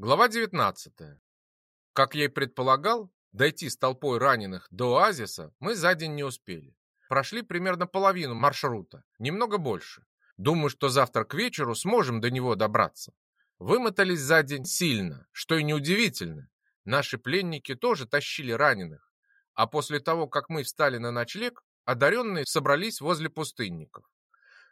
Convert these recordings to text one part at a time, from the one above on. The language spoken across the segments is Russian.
Глава 19. Как я и предполагал, дойти с толпой раненых до оазиса мы за день не успели. Прошли примерно половину маршрута, немного больше. Думаю, что завтра к вечеру сможем до него добраться. Вымотались за день сильно, что и неудивительно. Наши пленники тоже тащили раненых. А после того, как мы встали на ночлег, одаренные собрались возле пустынников.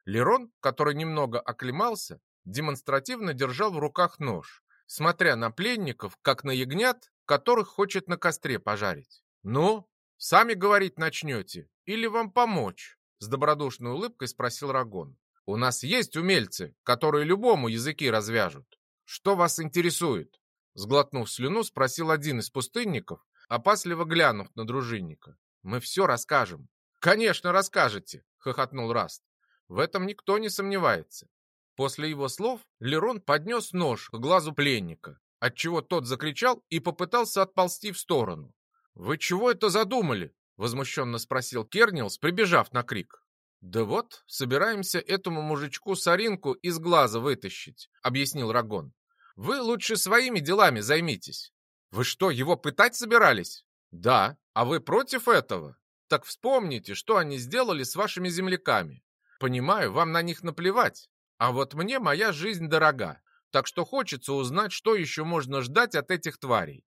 Лерон, который немного оклемался, демонстративно держал в руках нож, смотря на пленников, как на ягнят, которых хочет на костре пожарить. «Ну, сами говорить начнете или вам помочь?» С добродушной улыбкой спросил Рагон. «У нас есть умельцы, которые любому языки развяжут. Что вас интересует?» Сглотнув слюну, спросил один из пустынников, опасливо глянув на дружинника. «Мы все расскажем». «Конечно, расскажете!» — хохотнул Раст. В этом никто не сомневается. После его слов Лерон поднес нож к глазу пленника, отчего тот закричал и попытался отползти в сторону. «Вы чего это задумали?» — возмущенно спросил Кернилс, прибежав на крик. «Да вот, собираемся этому мужичку соринку из глаза вытащить», — объяснил Рагон. «Вы лучше своими делами займитесь». «Вы что, его пытать собирались?» «Да. А вы против этого?» «Так вспомните, что они сделали с вашими земляками. Понимаю, вам на них наплевать, а вот мне моя жизнь дорога, так что хочется узнать, что еще можно ждать от этих тварей.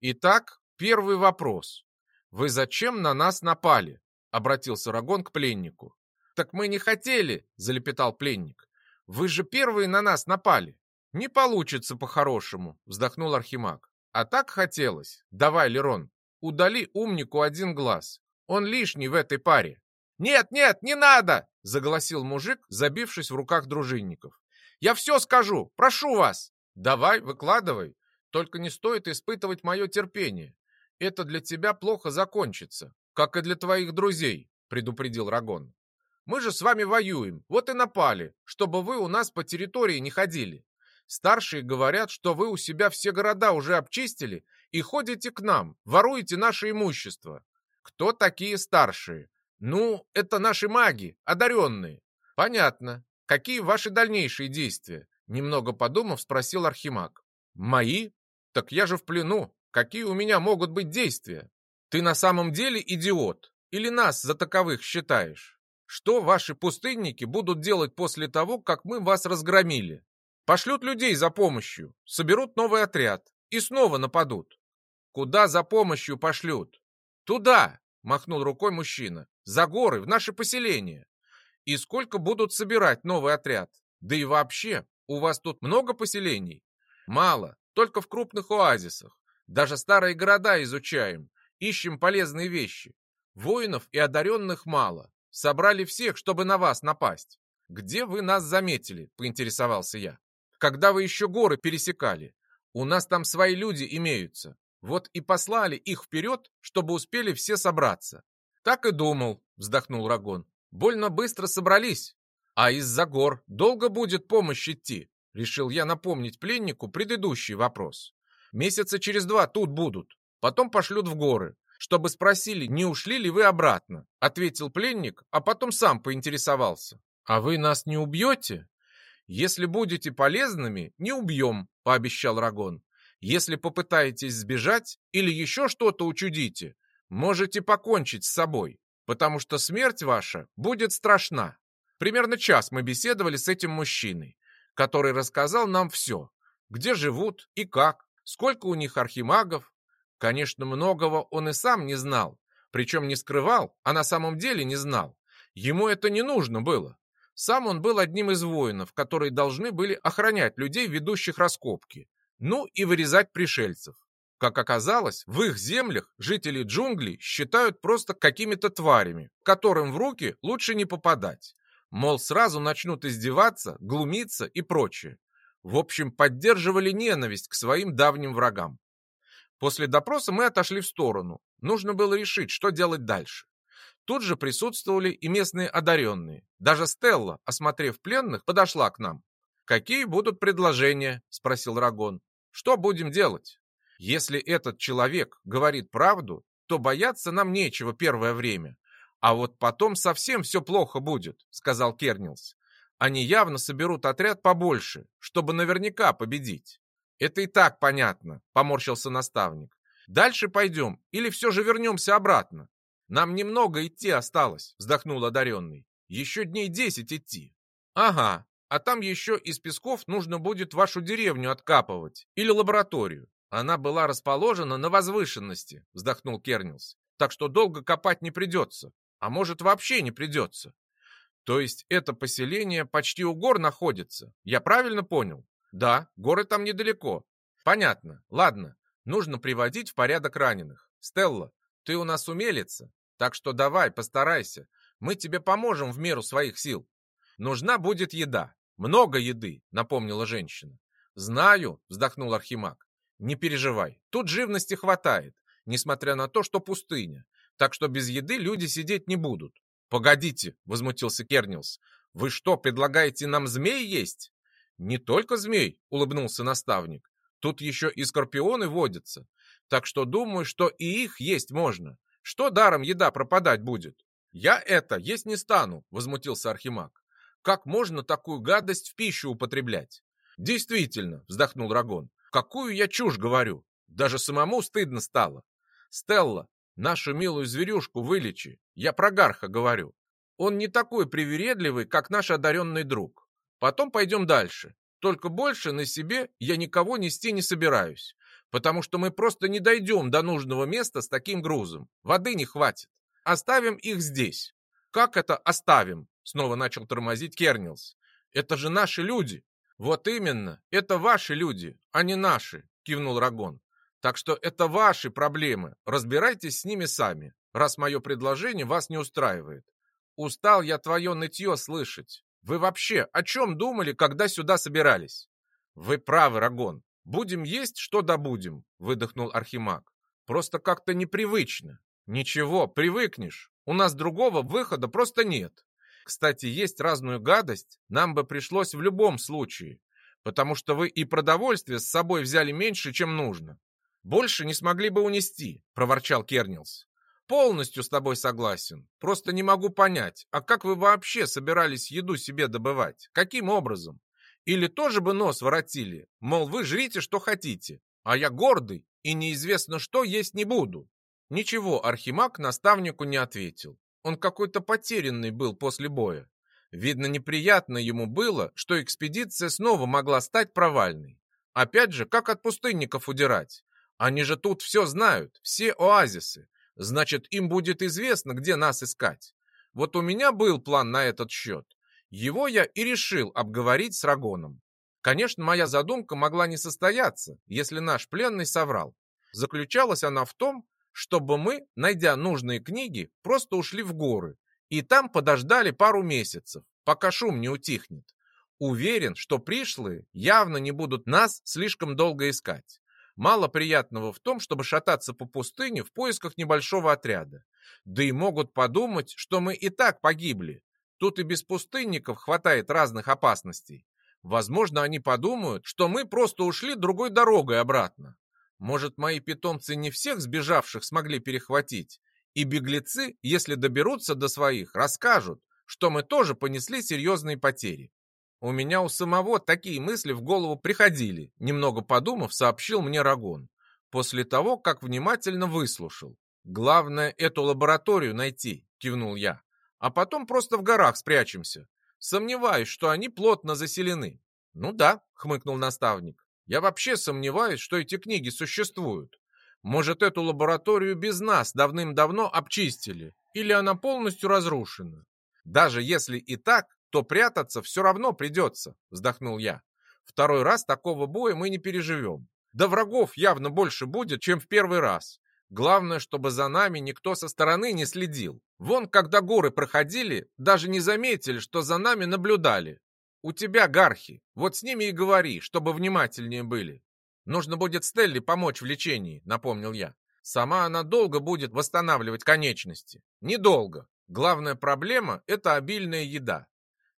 Итак, первый вопрос. Вы зачем на нас напали? Обратился Рагон к пленнику. Так мы не хотели, залепетал пленник. Вы же первые на нас напали. Не получится по-хорошему, вздохнул Архимаг. А так хотелось. Давай, Лерон, удали умнику один глаз. Он лишний в этой паре. «Нет, нет, не надо!» — заголосил мужик, забившись в руках дружинников. «Я все скажу! Прошу вас!» «Давай, выкладывай. Только не стоит испытывать мое терпение. Это для тебя плохо закончится, как и для твоих друзей», — предупредил Рагон. «Мы же с вами воюем, вот и напали, чтобы вы у нас по территории не ходили. Старшие говорят, что вы у себя все города уже обчистили и ходите к нам, воруете наше имущество. Кто такие старшие? «Ну, это наши маги, одаренные». «Понятно. Какие ваши дальнейшие действия?» Немного подумав, спросил Архимаг. «Мои? Так я же в плену. Какие у меня могут быть действия? Ты на самом деле идиот? Или нас за таковых считаешь? Что ваши пустынники будут делать после того, как мы вас разгромили? Пошлют людей за помощью, соберут новый отряд и снова нападут. Куда за помощью пошлют? Туда, махнул рукой мужчина. За горы, в наше поселение. И сколько будут собирать новый отряд? Да и вообще, у вас тут много поселений? Мало, только в крупных оазисах. Даже старые города изучаем, ищем полезные вещи. Воинов и одаренных мало. Собрали всех, чтобы на вас напасть. Где вы нас заметили, поинтересовался я. Когда вы еще горы пересекали? У нас там свои люди имеются. Вот и послали их вперед, чтобы успели все собраться. Так и думал, вздохнул Рагон. Больно быстро собрались. А из-за гор долго будет помощь идти, решил я напомнить пленнику предыдущий вопрос. Месяца через два тут будут, потом пошлют в горы, чтобы спросили, не ушли ли вы обратно, ответил пленник, а потом сам поинтересовался. А вы нас не убьете? Если будете полезными, не убьем, пообещал Рагон. Если попытаетесь сбежать или еще что-то учудите, можете покончить с собой, потому что смерть ваша будет страшна. Примерно час мы беседовали с этим мужчиной, который рассказал нам все, где живут и как, сколько у них архимагов. Конечно, многого он и сам не знал, причем не скрывал, а на самом деле не знал. Ему это не нужно было. Сам он был одним из воинов, которые должны были охранять людей, ведущих раскопки, ну и вырезать пришельцев. Как оказалось, в их землях жители джунглей считают просто какими-то тварями, которым в руки лучше не попадать. Мол, сразу начнут издеваться, глумиться и прочее. В общем, поддерживали ненависть к своим давним врагам. После допроса мы отошли в сторону. Нужно было решить, что делать дальше. Тут же присутствовали и местные одаренные. Даже Стелла, осмотрев пленных, подошла к нам. «Какие будут предложения?» – спросил Рагон. «Что будем делать?» Если этот человек говорит правду, то бояться нам нечего первое время. А вот потом совсем все плохо будет, сказал Кернилс. Они явно соберут отряд побольше, чтобы наверняка победить. Это и так понятно, поморщился наставник. Дальше пойдем или все же вернемся обратно? Нам немного идти осталось, вздохнул одаренный. Еще дней десять идти. Ага, а там еще из песков нужно будет вашу деревню откапывать или лабораторию. Она была расположена на возвышенности, вздохнул Кернилс. Так что долго копать не придется. А может, вообще не придется. То есть это поселение почти у гор находится. Я правильно понял? Да, горы там недалеко. Понятно. Ладно, нужно приводить в порядок раненых. Стелла, ты у нас умелица, так что давай, постарайся. Мы тебе поможем в меру своих сил. Нужна будет еда. Много еды, напомнила женщина. Знаю, вздохнул Архимаг. Не переживай, тут живности хватает, несмотря на то, что пустыня. Так что без еды люди сидеть не будут. Погодите, возмутился Кернилс. Вы что, предлагаете нам змей есть? Не только змей, улыбнулся наставник. Тут еще и скорпионы водятся. Так что думаю, что и их есть можно. Что даром еда пропадать будет? Я это есть не стану, возмутился Архимаг. Как можно такую гадость в пищу употреблять? Действительно, вздохнул Рагон. Какую я чушь говорю? Даже самому стыдно стало. Стелла, нашу милую зверюшку вылечи. Я про Гарха говорю. Он не такой привередливый, как наш одаренный друг. Потом пойдем дальше. Только больше на себе я никого нести не собираюсь, потому что мы просто не дойдем до нужного места с таким грузом. Воды не хватит. Оставим их здесь. Как это оставим? Снова начал тормозить Кернилс. Это же наши люди. Вот именно, это ваши люди, а не наши, кивнул Рагон. Так что это ваши проблемы. Разбирайтесь с ними сами, раз мое предложение вас не устраивает. Устал я твое нытье слышать. Вы вообще о чем думали, когда сюда собирались? Вы правы, Рагон. Будем есть, что добудем, выдохнул Архимаг. Просто как-то непривычно. Ничего, привыкнешь. У нас другого выхода просто нет. Кстати, есть разную гадость нам бы пришлось в любом случае, потому что вы и продовольствие с собой взяли меньше, чем нужно. Больше не смогли бы унести, проворчал Кернилс. Полностью с тобой согласен. Просто не могу понять, а как вы вообще собирались еду себе добывать? Каким образом? Или тоже бы нос воротили, мол, вы жрите, что хотите, а я гордый и неизвестно что есть не буду. Ничего Архимаг наставнику не ответил. Он какой-то потерянный был после боя. Видно, неприятно ему было, что экспедиция снова могла стать провальной. Опять же, как от пустынников удирать? Они же тут все знают, все оазисы. Значит, им будет известно, где нас искать. Вот у меня был план на этот счет. Его я и решил обговорить с Рагоном. Конечно, моя задумка могла не состояться, если наш пленный соврал. Заключалась она в том, чтобы мы, найдя нужные книги, просто ушли в горы и там подождали пару месяцев, пока шум не утихнет. Уверен, что пришлые явно не будут нас слишком долго искать. Мало приятного в том, чтобы шататься по пустыне в поисках небольшого отряда. Да и могут подумать, что мы и так погибли. Тут и без пустынников хватает разных опасностей. Возможно, они подумают, что мы просто ушли другой дорогой обратно. Может, мои питомцы не всех сбежавших смогли перехватить, и беглецы, если доберутся до своих, расскажут, что мы тоже понесли серьезные потери. У меня у самого такие мысли в голову приходили, немного подумав, сообщил мне Рагон, после того, как внимательно выслушал. Главное, эту лабораторию найти, кивнул я, а потом просто в горах спрячемся. Сомневаюсь, что они плотно заселены. Ну да, хмыкнул наставник. Я вообще сомневаюсь, что эти книги существуют. Может, эту лабораторию без нас давным-давно обчистили, или она полностью разрушена. Даже если и так, то прятаться все равно придется», — вздохнул я. «Второй раз такого боя мы не переживем. Да врагов явно больше будет, чем в первый раз. Главное, чтобы за нами никто со стороны не следил. Вон, когда горы проходили, даже не заметили, что за нами наблюдали. У тебя гархи, вот с ними и говори, чтобы внимательнее были. Нужно будет Стелле помочь в лечении, напомнил я. Сама она долго будет восстанавливать конечности. Недолго. Главная проблема – это обильная еда.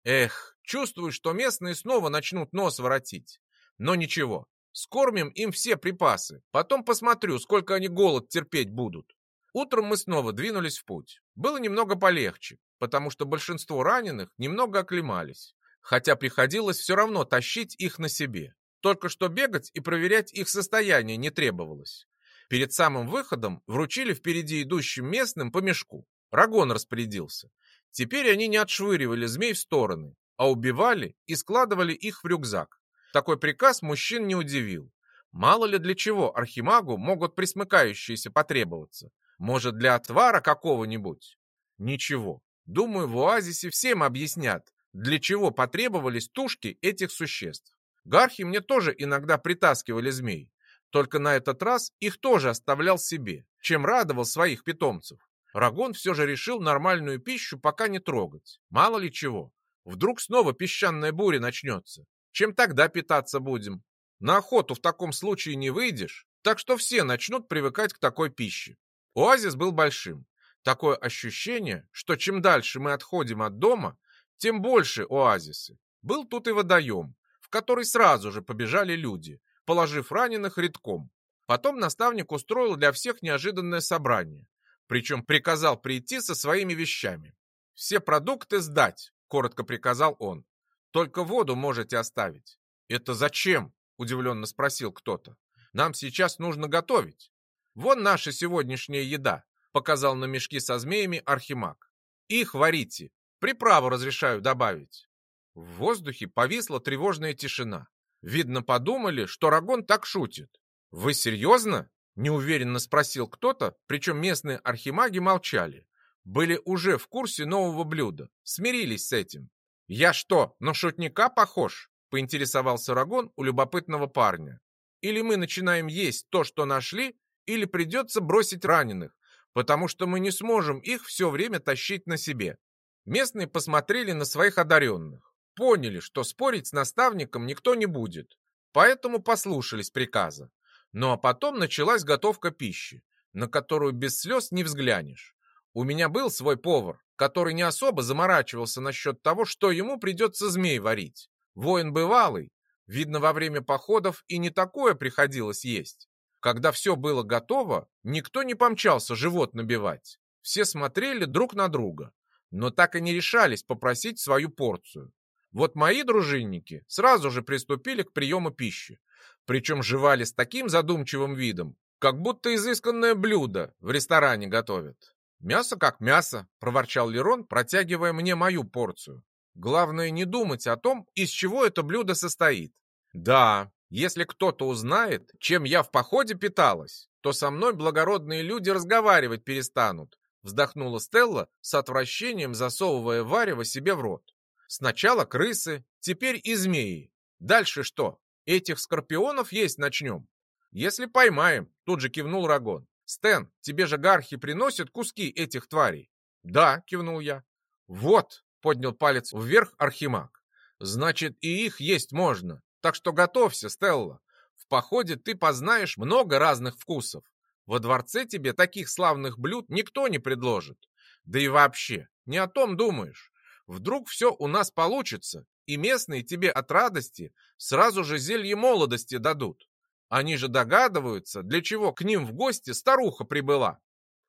Эх, чувствую, что местные снова начнут нос воротить. Но ничего, скормим им все припасы. Потом посмотрю, сколько они голод терпеть будут. Утром мы снова двинулись в путь. Было немного полегче, потому что большинство раненых немного оклемались. Хотя приходилось все равно тащить их на себе. только что бегать и проверять их состояние не требовалось. Перед самым выходом вручили впереди идущим местным по мешку. Рагон распорядился. Теперь они не отшвыривали змей в стороны, а убивали и складывали их в рюкзак. Такой приказ мужчин не удивил. Мало ли для чего архимагу могут присмыкающиеся потребоваться. Может, для отвара какого-нибудь? Ничего. Думаю, в оазисе всем объяснят, для чего потребовались тушки этих существ. Гархи мне тоже иногда притаскивали змей. Только на этот раз их тоже оставлял себе, чем радовал своих питомцев. Рагон все же решил нормальную пищу пока не трогать. Мало ли чего. Вдруг снова песчаная буря начнется. Чем тогда питаться будем? На охоту в таком случае не выйдешь, так что все начнут привыкать к такой пище. Оазис был большим. Такое ощущение, что чем дальше мы отходим от дома, тем больше оазисы. Был тут и водоем, в который сразу же побежали люди, положив раненых редком. Потом наставник устроил для всех неожиданное собрание, причем приказал прийти со своими вещами. «Все продукты сдать», — коротко приказал он. «Только воду можете оставить». «Это зачем?» — удивленно спросил кто-то. «Нам сейчас нужно готовить. Вон наша сегодняшняя еда», — показал на мешки со змеями Архимаг. «Их варите. Приправу разрешаю добавить». В воздухе повисла тревожная тишина. Видно, подумали, что Рагон так шутит. «Вы серьезно?» — неуверенно спросил кто-то, причем местные архимаги молчали. Были уже в курсе нового блюда, смирились с этим. «Я что, на шутника похож?» — поинтересовался Рагон у любопытного парня. «Или мы начинаем есть то, что нашли, или придется бросить раненых, потому что мы не сможем их все время тащить на себе». Местные посмотрели на своих одаренных, поняли, что спорить с наставником никто не будет, поэтому послушались приказа. Ну а потом началась готовка пищи, на которую без слез не взглянешь. У меня был свой повар, который не особо заморачивался насчет того, что ему придется змей варить. Воин бывалый, видно, во время походов и не такое приходилось есть. Когда все было готово, никто не помчался живот набивать. Все смотрели друг на друга, но так и не решались попросить свою порцию. Вот мои дружинники сразу же приступили к приему пищи, причем жевали с таким задумчивым видом, как будто изысканное блюдо в ресторане готовят. «Мясо как мясо», — проворчал Лерон, протягивая мне мою порцию. «Главное не думать о том, из чего это блюдо состоит. Да, если кто-то узнает, чем я в походе питалась, то со мной благородные люди разговаривать перестанут», вздохнула Стелла с отвращением, засовывая варево себе в рот. «Сначала крысы, теперь и змеи. Дальше что? Этих скорпионов есть начнем. Если поймаем, тут же кивнул Рагон. Стэн, тебе же гархи приносят куски этих тварей. Да, кивнул я. Вот, поднял палец вверх Архимаг. Значит, и их есть можно. Так что готовься, Стелла. В походе ты познаешь много разных вкусов. Во дворце тебе таких славных блюд никто не предложит. Да и вообще, не о том думаешь. Вдруг все у нас получится, и местные тебе от радости сразу же зелье молодости дадут. Они же догадываются, для чего к ним в гости старуха прибыла.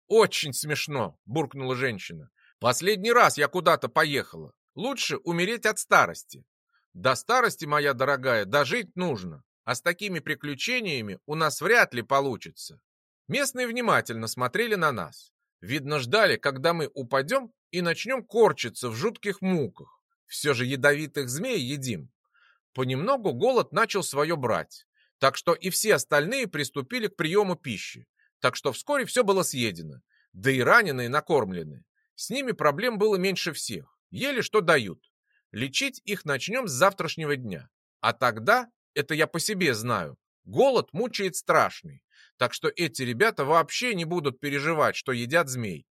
Очень смешно, буркнула женщина. Последний раз я куда-то поехала. Лучше умереть от старости. До старости, моя дорогая, дожить нужно, а с такими приключениями у нас вряд ли получится. Местные внимательно смотрели на нас. Видно, ждали, когда мы упадем и начнем корчиться в жутких муках. Все же ядовитых змей едим. Понемногу голод начал свое брать, так что и все остальные приступили к приему пищи. Так что вскоре все было съедено, да и раненые накормлены. С ними проблем было меньше всех. Ели, что дают. Лечить их начнем с завтрашнего дня. А тогда, это я по себе знаю, голод мучает страшный. Так что эти ребята вообще не будут переживать, что едят змей.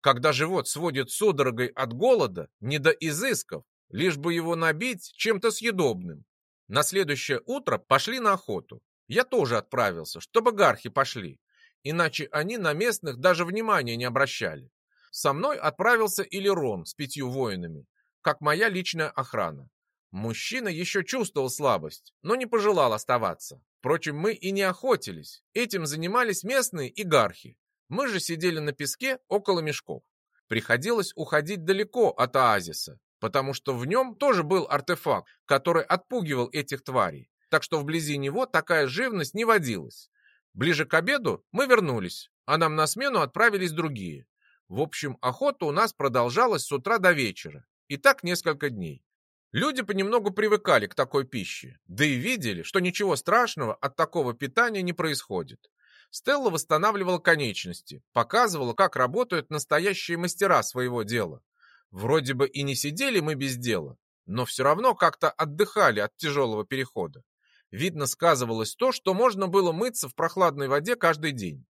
Когда живот сводит судорогой от голода, не до изысков, лишь бы его набить чем-то съедобным. На следующее утро пошли на охоту. Я тоже отправился, чтобы гархи пошли, иначе они на местных даже внимания не обращали. Со мной отправился Илерон с пятью воинами, как моя личная охрана. Мужчина еще чувствовал слабость, но не пожелал оставаться. Впрочем, мы и не охотились. Этим занимались местные и гархи. Мы же сидели на песке около мешков. Приходилось уходить далеко от оазиса, потому что в нем тоже был артефакт, который отпугивал этих тварей. так что вблизи него такая живность не водилась. Ближе к обеду мы вернулись, а нам на смену отправились другие. В общем, охота у нас продолжалась с утра до вечера, и так несколько дней. Люди понемногу привыкали к такой пище, да и видели, что ничего страшного от такого питания не происходит. Стелла восстанавливала конечности, показывала, как работают настоящие мастера своего дела. Вроде бы и не сидели мы без дела, но все равно как-то отдыхали от тяжелого перехода. Видно, сказывалось то, что можно было мыться в прохладной воде каждый день.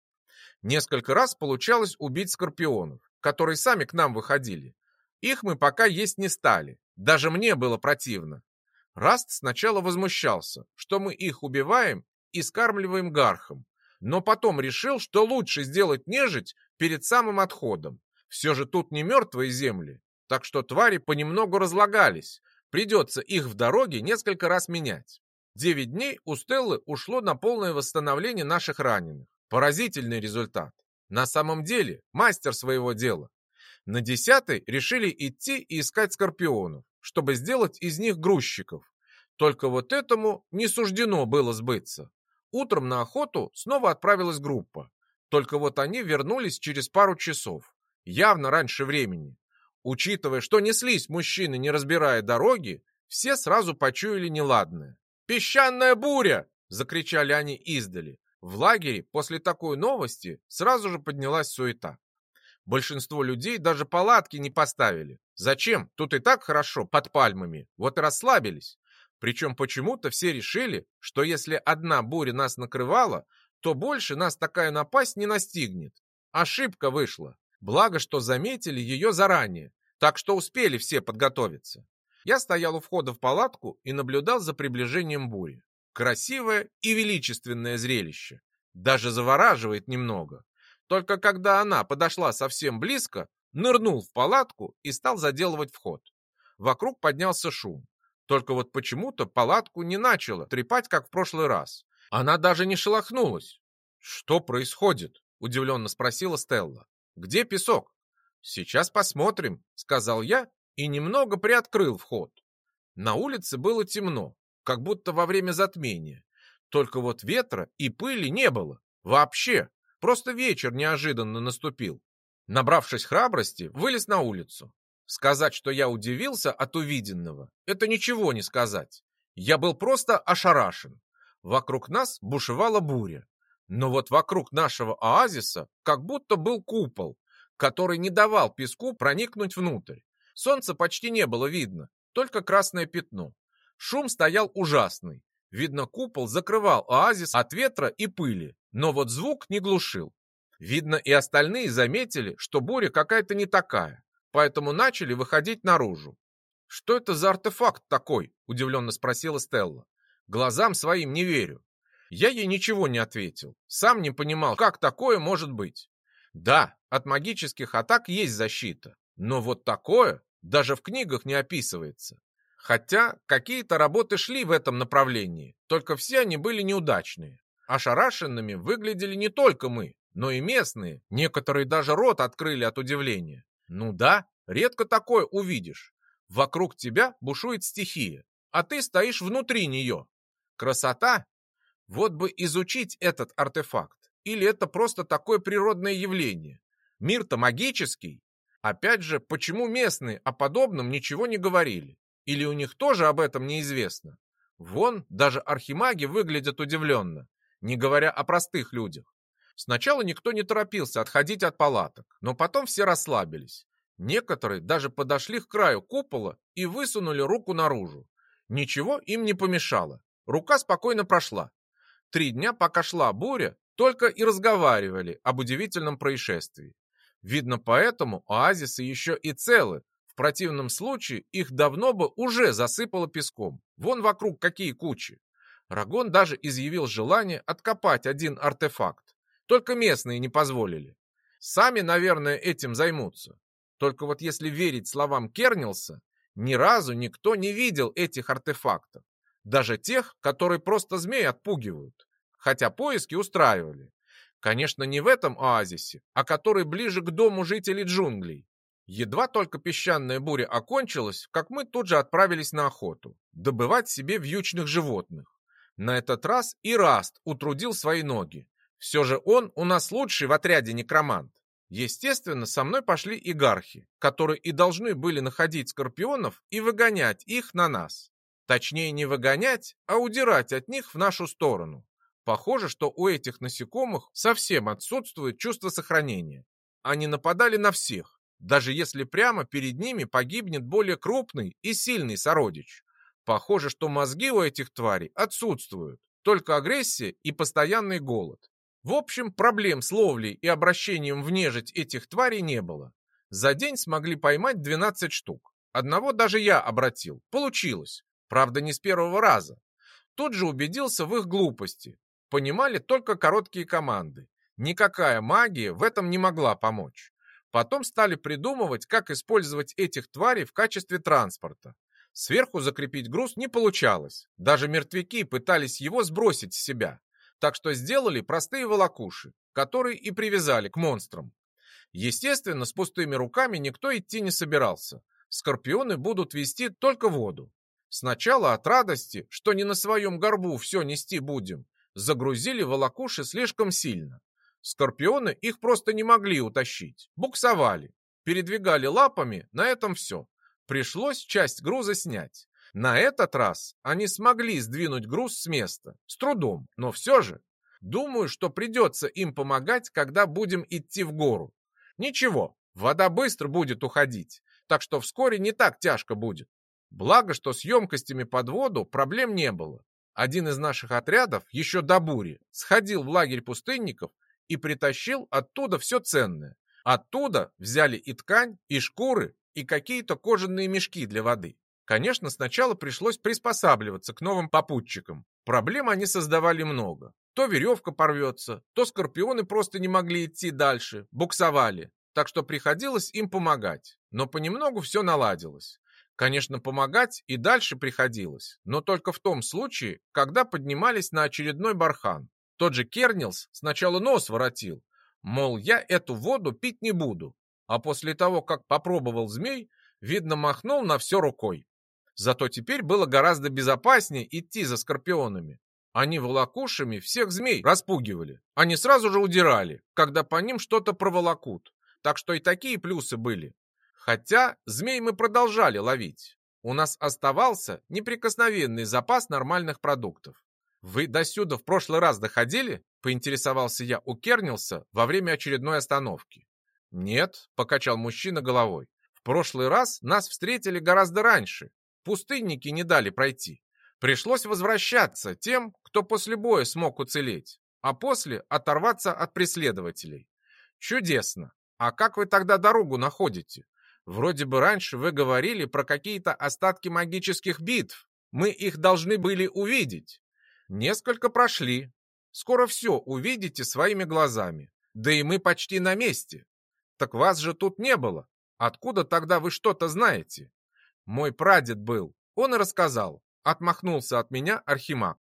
Несколько раз получалось убить скорпионов, которые сами к нам выходили. Их мы пока есть не стали, даже мне было противно. Раст сначала возмущался, что мы их убиваем и скармливаем гархом, но потом решил, что лучше сделать нежить перед самым отходом. Все же тут не мертвые земли, так что твари понемногу разлагались, придется их в дороге несколько раз менять. Девять дней у Стеллы ушло на полное восстановление наших раненых. Поразительный результат. На самом деле, мастер своего дела. На десятый решили идти и искать скорпионов, чтобы сделать из них грузчиков. Только вот этому не суждено было сбыться. Утром на охоту снова отправилась группа. Только вот они вернулись через пару часов, явно раньше времени. Учитывая, что неслись мужчины, не разбирая дороги, все сразу почуяли неладное. «Песчаная буря!» — закричали они издали. В лагере после такой новости сразу же поднялась суета. Большинство людей даже палатки не поставили. Зачем? Тут и так хорошо, под пальмами. Вот и расслабились. Причем почему-то все решили, что если одна буря нас накрывала, то больше нас такая напасть не настигнет. Ошибка вышла. Благо, что заметили ее заранее, так что успели все подготовиться. Я стоял у входа в палатку и наблюдал за приближением бури. Красивое и величественное зрелище. Даже завораживает немного. Только когда она подошла совсем близко, нырнул в палатку и стал заделывать вход. Вокруг поднялся шум. Только вот почему-то палатку не начала трепать, как в прошлый раз. Она даже не шелохнулась. «Что происходит?» – удивленно спросила Стелла. «Где песок?» «Сейчас посмотрим», – сказал я и немного приоткрыл вход. На улице было темно, как будто во время затмения. Только вот ветра и пыли не было. Вообще. Просто вечер неожиданно наступил. Набравшись храбрости, вылез на улицу. Сказать, что я удивился от увиденного, это ничего не сказать. Я был просто ошарашен. Вокруг нас бушевала буря. Но вот вокруг нашего оазиса как будто был купол, который не давал песку проникнуть внутрь. Солнца почти не было видно, только красное пятно. Шум стоял ужасный. Видно, купол закрывал оазис от ветра и пыли, но вот звук не глушил. Видно, и остальные заметили, что буря какая-то не такая, поэтому начали выходить наружу. «Что это за артефакт такой?» – удивленно спросила Стелла. «Глазам своим не верю». Я ей ничего не ответил. Сам не понимал, как такое может быть. Да, от магических атак есть защита, но вот такое даже в книгах не описывается. Хотя какие-то работы шли в этом направлении, только все они были неудачные. Ошарашенными выглядели не только мы, но и местные. Некоторые даже рот открыли от удивления. Ну да, редко такое увидишь. Вокруг тебя бушует стихия, а ты стоишь внутри нее. Красота? Вот бы изучить этот артефакт. Или это просто такое природное явление? Мир-то магический. Опять же, почему местные о подобном ничего не говорили? Или у них тоже об этом неизвестно? Вон, даже архимаги выглядят удивленно не говоря о простых людях. Сначала никто не торопился отходить от палаток, но потом все расслабились. Некоторые даже подошли к краю купола и высунули руку наружу. Ничего им не помешало. Рука спокойно прошла. Три дня, пока шла буря, только и разговаривали об удивительном происшествии. Видно, поэтому оазисы еще и целы. Противном случае их давно бы уже засыпало песком. Вон вокруг какие кучи. Рагон даже изъявил желание откопать один артефакт. Только местные не позволили. Сами, наверное, этим займутся. Только вот если верить словам Кернилса, ни разу никто не видел этих артефактов. Даже тех, которые просто змей отпугивают. Хотя поиски устраивали. Конечно, не в этом оазисе, а который ближе к дому жителей джунглей. Едва только песчаная буря окончилась, как мы тут же отправились на охоту, добывать себе вьючных животных. На этот раз и Раст утрудил свои ноги. Все же он у нас лучший в отряде некромант. Естественно, со мной пошли игархи, которые и должны были находить скорпионов и выгонять их на нас. Точнее, не выгонять, а удирать от них в нашу сторону. Похоже, что у этих насекомых совсем отсутствует чувство сохранения. Они нападали на всех, даже если прямо перед ними погибнет более крупный и сильный сородич. Похоже, что мозги у этих тварей отсутствуют, только агрессия и постоянный голод. В общем, проблем с ловлей и обращением в нежить этих тварей не было. За день смогли поймать 12 штук. Одного даже я обратил. Получилось. Правда, не с первого раза. Тут же убедился в их глупости. Понимали только короткие команды. Никакая магия в этом не могла помочь. Потом стали придумывать, как использовать этих тварей в качестве транспорта. Сверху закрепить груз не получалось. Даже мертвяки пытались его сбросить с себя так что сделали простые волокуши, которые и привязали к монстрам. Естественно, с пустыми руками никто идти не собирался. Скорпионы будут вести только воду. Сначала от радости, что не на своем горбу все нести будем, загрузили волокуши слишком сильно. Скорпионы их просто не могли утащить, буксовали, передвигали лапами, на этом все. Пришлось часть груза снять. На этот раз они смогли сдвинуть груз с места, с трудом, но все же. Думаю, что придется им помогать, когда будем идти в гору. Ничего, вода быстро будет уходить, так что вскоре не так тяжко будет. Благо, что с емкостями под воду проблем не было. Один из наших отрядов еще до бури сходил в лагерь пустынников и притащил оттуда все ценное. Оттуда взяли и ткань, и шкуры, и какие-то кожаные мешки для воды. Конечно, сначала пришлось приспосабливаться к новым попутчикам. Проблем они создавали много. То веревка порвется, то скорпионы просто не могли идти дальше, буксовали. Так что приходилось им помогать. Но понемногу все наладилось. Конечно, помогать и дальше приходилось, но только в том случае, когда поднимались на очередной бархан. Тот же Кернилс сначала нос воротил, мол, я эту воду пить не буду, а после того, как попробовал змей, видно, махнул на все рукой. Зато теперь было гораздо безопаснее идти за скорпионами. Они волокушами всех змей распугивали. Они сразу же удирали, когда по ним что-то проволокут. Так что и такие плюсы были. Хотя змей мы продолжали ловить. У нас оставался неприкосновенный запас нормальных продуктов. «Вы досюда в прошлый раз доходили?» — поинтересовался я у Кернилса во время очередной остановки. «Нет», — покачал мужчина головой. «В прошлый раз нас встретили гораздо раньше, Пустынники не дали пройти. Пришлось возвращаться тем, кто после боя смог уцелеть, а после оторваться от преследователей. Чудесно. А как вы тогда дорогу находите? Вроде бы раньше вы говорили про какие-то остатки магических битв. Мы их должны были увидеть. Несколько прошли. Скоро все увидите своими глазами. Да и мы почти на месте. Так вас же тут не было. Откуда тогда вы что-то знаете? Мой прадед был. Он и рассказал. Отмахнулся от меня Архимаг.